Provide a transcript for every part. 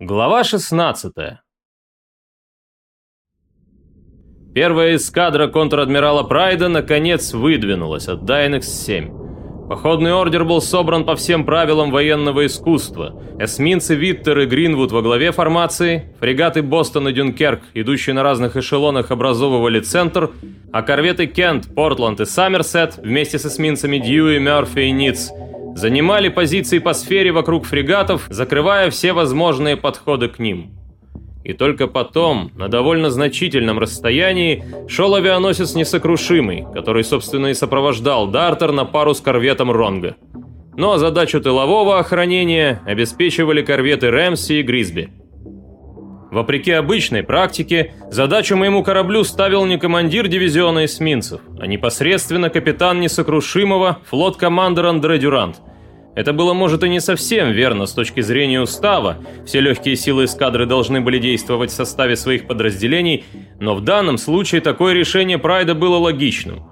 Глава 16 Первая эскадра контр-адмирала Прайда наконец выдвинулась от Дайнекс-7. Походный ордер был собран по всем правилам военного искусства. Эсминцы Виттер и Гринвуд во главе формации, фрегаты Бостон и Дюнкерк, идущие на разных эшелонах, образовывали центр, а корветы Кент, Портланд и Саммерсет вместе с эсминцами Дьюи, Мёрфи и Ниц – занимали позиции по сфере вокруг фрегатов, закрывая все возможные подходы к ним. И только потом, на довольно значительном расстоянии, шел авианосец Несокрушимый, который, собственно, и сопровождал Дартер на пару с корветом Ронга. Но задачу тылового охранения обеспечивали корветы Рэмси и Гризби. Вопреки обычной практике, задачу моему кораблю ставил не командир дивизиона эсминцев, а непосредственно капитан несокрушимого флот-командер Андре Дюрант. Это было, может, и не совсем верно с точки зрения устава, все легкие силы эскадры должны были действовать в составе своих подразделений, но в данном случае такое решение Прайда было логичным.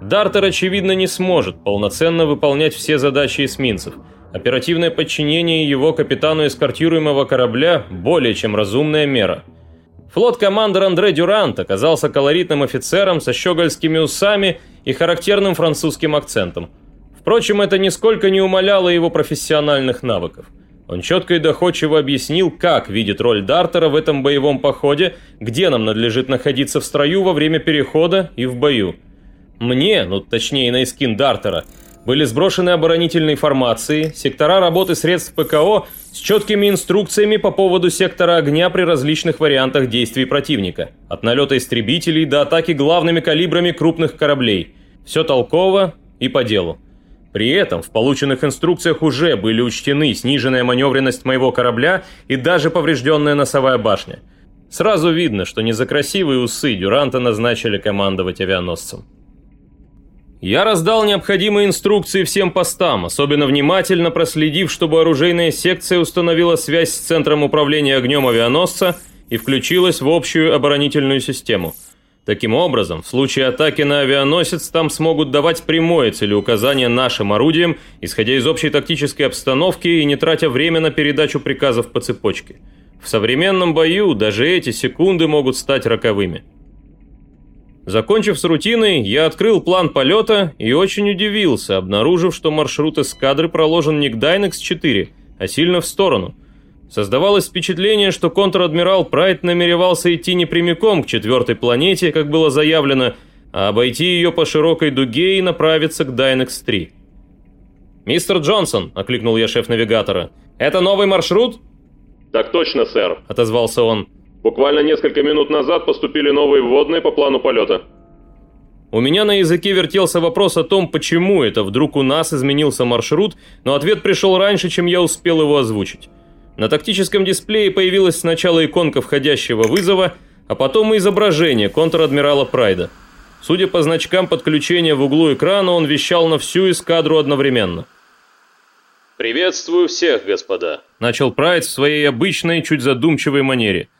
Дартер, очевидно, не сможет полноценно выполнять все задачи эсминцев – Оперативное подчинение его капитану эскортируемого корабля – более чем разумная мера. Флот-командир Андре Дюрант оказался колоритным офицером со щегольскими усами и характерным французским акцентом. Впрочем, это нисколько не умаляло его профессиональных навыков. Он четко и доходчиво объяснил, как видит роль Дартера в этом боевом походе, где нам надлежит находиться в строю во время перехода и в бою. Мне, ну точнее на эскин Дартера – были сброшены оборонительные формации, сектора работы средств ПКО с четкими инструкциями по поводу сектора огня при различных вариантах действий противника, от налета истребителей до атаки главными калибрами крупных кораблей. Все толково и по делу. При этом в полученных инструкциях уже были учтены сниженная маневренность моего корабля и даже поврежденная носовая башня. Сразу видно, что не за красивые усы Дюранта назначили командовать авианосцем. Я раздал необходимые инструкции всем постам, особенно внимательно проследив, чтобы оружейная секция установила связь с центром управления огнем авианосца и включилась в общую оборонительную систему. Таким образом, в случае атаки на авианосец там смогут давать прямое целеуказание нашим орудиям, исходя из общей тактической обстановки и не тратя время на передачу приказов по цепочке. В современном бою даже эти секунды могут стать роковыми. Закончив с рутиной, я открыл план полета и очень удивился, обнаружив, что маршрут эскадры проложен не к Дайнекс-4, а сильно в сторону. Создавалось впечатление, что контр-адмирал Прайд намеревался идти не прямиком к четвертой планете, как было заявлено, а обойти ее по широкой дуге и направиться к Дайнекс-3. «Мистер Джонсон», — окликнул я шеф-навигатора, — «это новый маршрут?» «Так точно, сэр», — отозвался он. Буквально несколько минут назад поступили новые вводные по плану полета. У меня на языке вертелся вопрос о том, почему это вдруг у нас изменился маршрут, но ответ пришел раньше, чем я успел его озвучить. На тактическом дисплее появилась сначала иконка входящего вызова, а потом и изображение контр-адмирала Прайда. Судя по значкам подключения в углу экрана, он вещал на всю эскадру одновременно. «Приветствую всех, господа», – начал Прайд в своей обычной, чуть задумчивой манере –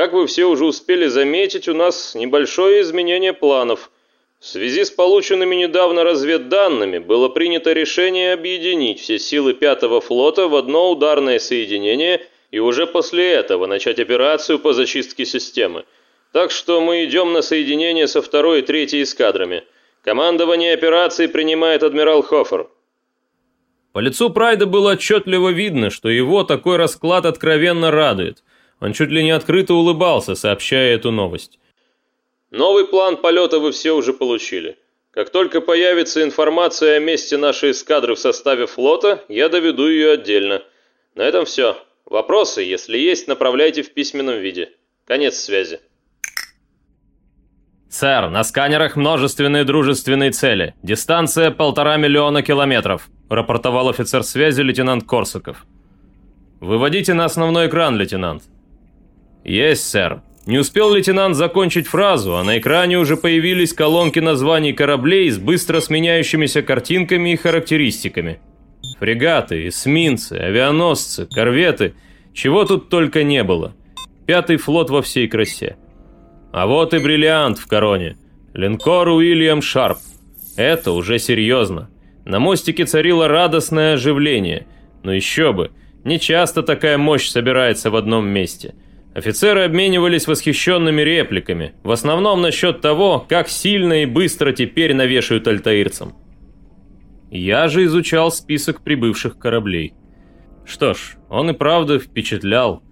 как вы все уже успели заметить, у нас небольшое изменение планов. В связи с полученными недавно разведданными было принято решение объединить все силы пятого флота в одно ударное соединение и уже после этого начать операцию по зачистке системы. Так что мы идем на соединение со второй и третьей эскадрами. Командование операции принимает адмирал Хофер. По лицу Прайда было отчетливо видно, что его такой расклад откровенно радует – он чуть ли не открыто улыбался, сообщая эту новость. «Новый план полета вы все уже получили. Как только появится информация о месте нашей эскадры в составе флота, я доведу ее отдельно. На этом все. Вопросы, если есть, направляйте в письменном виде. Конец связи». «Сэр, на сканерах множественные дружественные цели. Дистанция полтора миллиона километров», рапортовал офицер связи лейтенант Корсаков. «Выводите на основной экран, лейтенант». «Есть, сэр». Не успел лейтенант закончить фразу, а на экране уже появились колонки названий кораблей с быстро сменяющимися картинками и характеристиками. Фрегаты, эсминцы, авианосцы, корветы, чего тут только не было. Пятый флот во всей красе. А вот и бриллиант в короне. Линкор Уильям Шарп. Это уже серьезно. На мостике царило радостное оживление. Но еще бы, Нечасто такая мощь собирается в одном месте. Офицеры обменивались восхищенными репликами, в основном насчет того, как сильно и быстро теперь навешают альтаирцам. Я же изучал список прибывших кораблей. Что ж, он и правда впечатлял.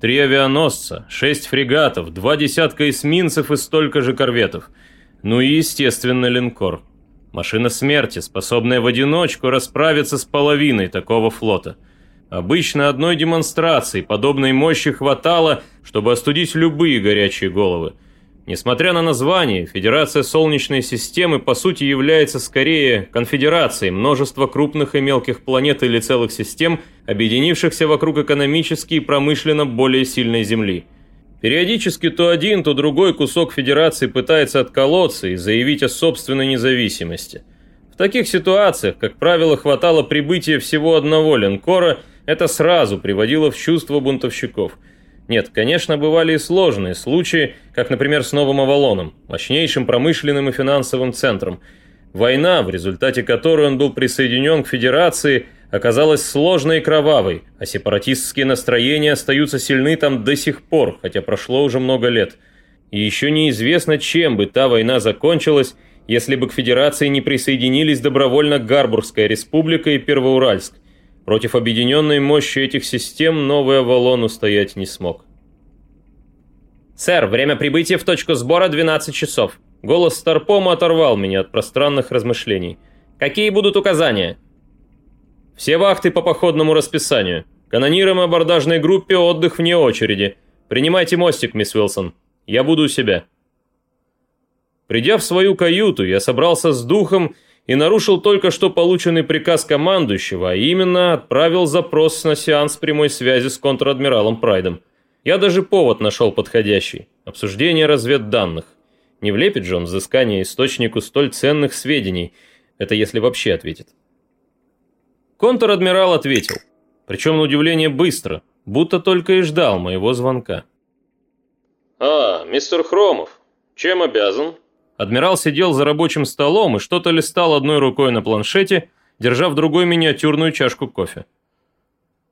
Три авианосца, шесть фрегатов, два десятка эсминцев и столько же корветов. Ну и, естественно, линкор. Машина смерти, способная в одиночку расправиться с половиной такого флота. Обычно одной демонстрации подобной мощи хватало, чтобы остудить любые горячие головы. Несмотря на название, Федерация Солнечной системы по сути является скорее конфедерацией множества крупных и мелких планет или целых систем, объединившихся вокруг экономически и промышленно более сильной Земли. Периодически то один, то другой кусок Федерации пытается отколоться и заявить о собственной независимости. В таких ситуациях, как правило, хватало прибытия всего одного линкора, это сразу приводило в чувство бунтовщиков – нет, конечно, бывали и сложные случаи, как, например, с Новым Авалоном, мощнейшим промышленным и финансовым центром. Война, в результате которой он был присоединен к Федерации, оказалась сложной и кровавой, а сепаратистские настроения остаются сильны там до сих пор, хотя прошло уже много лет. И еще неизвестно, чем бы та война закончилась, если бы к Федерации не присоединились добровольно Гарбургская республика и Первоуральск. Против объединенной мощи этих систем новый Авалон устоять не смог. «Сэр, время прибытия в точку сбора 12 часов». Голос Старпома оторвал меня от пространных размышлений. «Какие будут указания?» «Все вахты по походному расписанию. Канонирам и абордажной группе отдых вне очереди. Принимайте мостик, мисс Уилсон. Я буду у себя». Придя в свою каюту, я собрался с духом и нарушил только что полученный приказ командующего, а именно отправил запрос на сеанс прямой связи с контр-адмиралом Прайдом. Я даже повод нашел подходящий – обсуждение разведданных. Не влепит же он взыскание источнику столь ценных сведений, это если вообще ответит. Контр-адмирал ответил, причем на удивление быстро, будто только и ждал моего звонка. «А, мистер Хромов, чем обязан?» Адмирал сидел за рабочим столом и что-то листал одной рукой на планшете, держа в другой миниатюрную чашку кофе.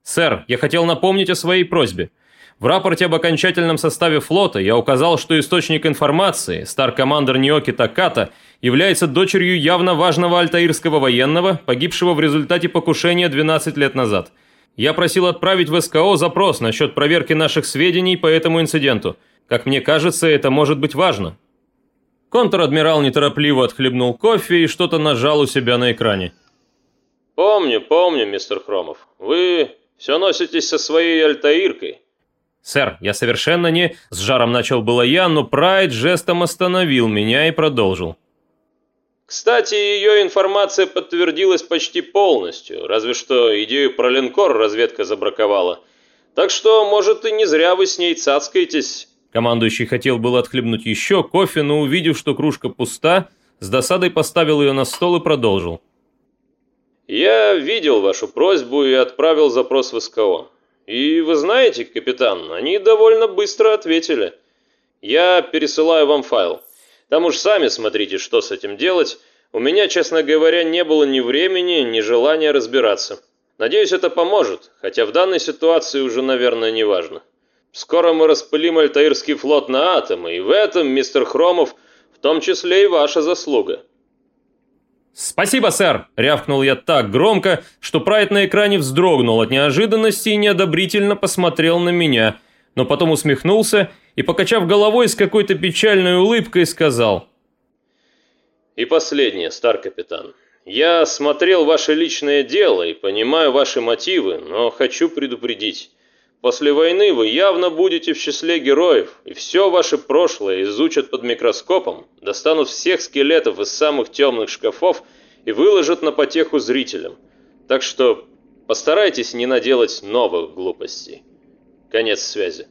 «Сэр, я хотел напомнить о своей просьбе. В рапорте об окончательном составе флота я указал, что источник информации, стар-командер Ниоки Таката, является дочерью явно важного альтаирского военного, погибшего в результате покушения 12 лет назад. Я просил отправить в СКО запрос насчет проверки наших сведений по этому инциденту. Как мне кажется, это может быть важно». Контр-адмирал неторопливо отхлебнул кофе и что-то нажал у себя на экране. «Помню, помню, мистер Хромов. Вы все носитесь со своей альтаиркой». «Сэр, я совершенно не...» С жаром начал было я, но Прайд жестом остановил меня и продолжил. Кстати, ее информация подтвердилась почти полностью, разве что идею про линкор разведка забраковала. Так что, может, и не зря вы с ней цацкаетесь. Командующий хотел было отхлебнуть еще кофе, но увидев, что кружка пуста, с досадой поставил ее на стол и продолжил. «Я видел вашу просьбу и отправил запрос в СКО. И вы знаете, капитан, они довольно быстро ответили. Я пересылаю вам файл. Там уж сами смотрите, что с этим делать. У меня, честно говоря, не было ни времени, ни желания разбираться. Надеюсь, это поможет, хотя в данной ситуации уже, наверное, не важно». Скоро мы распылим Альтаирский флот на атомы, и в этом, мистер Хромов, в том числе и ваша заслуга». «Спасибо, сэр!» – рявкнул я так громко, что Прайд на экране вздрогнул от неожиданности и неодобрительно посмотрел на меня, но потом усмехнулся и, покачав головой с какой-то печальной улыбкой, сказал. «И последнее, стар-капитан. Я смотрел ваше личное дело и понимаю ваши мотивы, но хочу предупредить». После войны вы явно будете в числе героев, и все ваше прошлое изучат под микроскопом, достанут всех скелетов из самых темных шкафов и выложат на потеху зрителям. Так что постарайтесь не наделать новых глупостей. Конец связи.